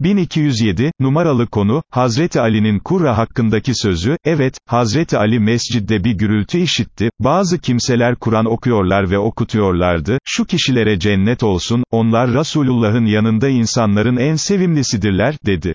1207, numaralı konu, Hazreti Ali'nin Kurra hakkındaki sözü, evet, Hazreti Ali mescidde bir gürültü işitti, bazı kimseler Kur'an okuyorlar ve okutuyorlardı, şu kişilere cennet olsun, onlar Resulullah'ın yanında insanların en sevimlisidirler, dedi.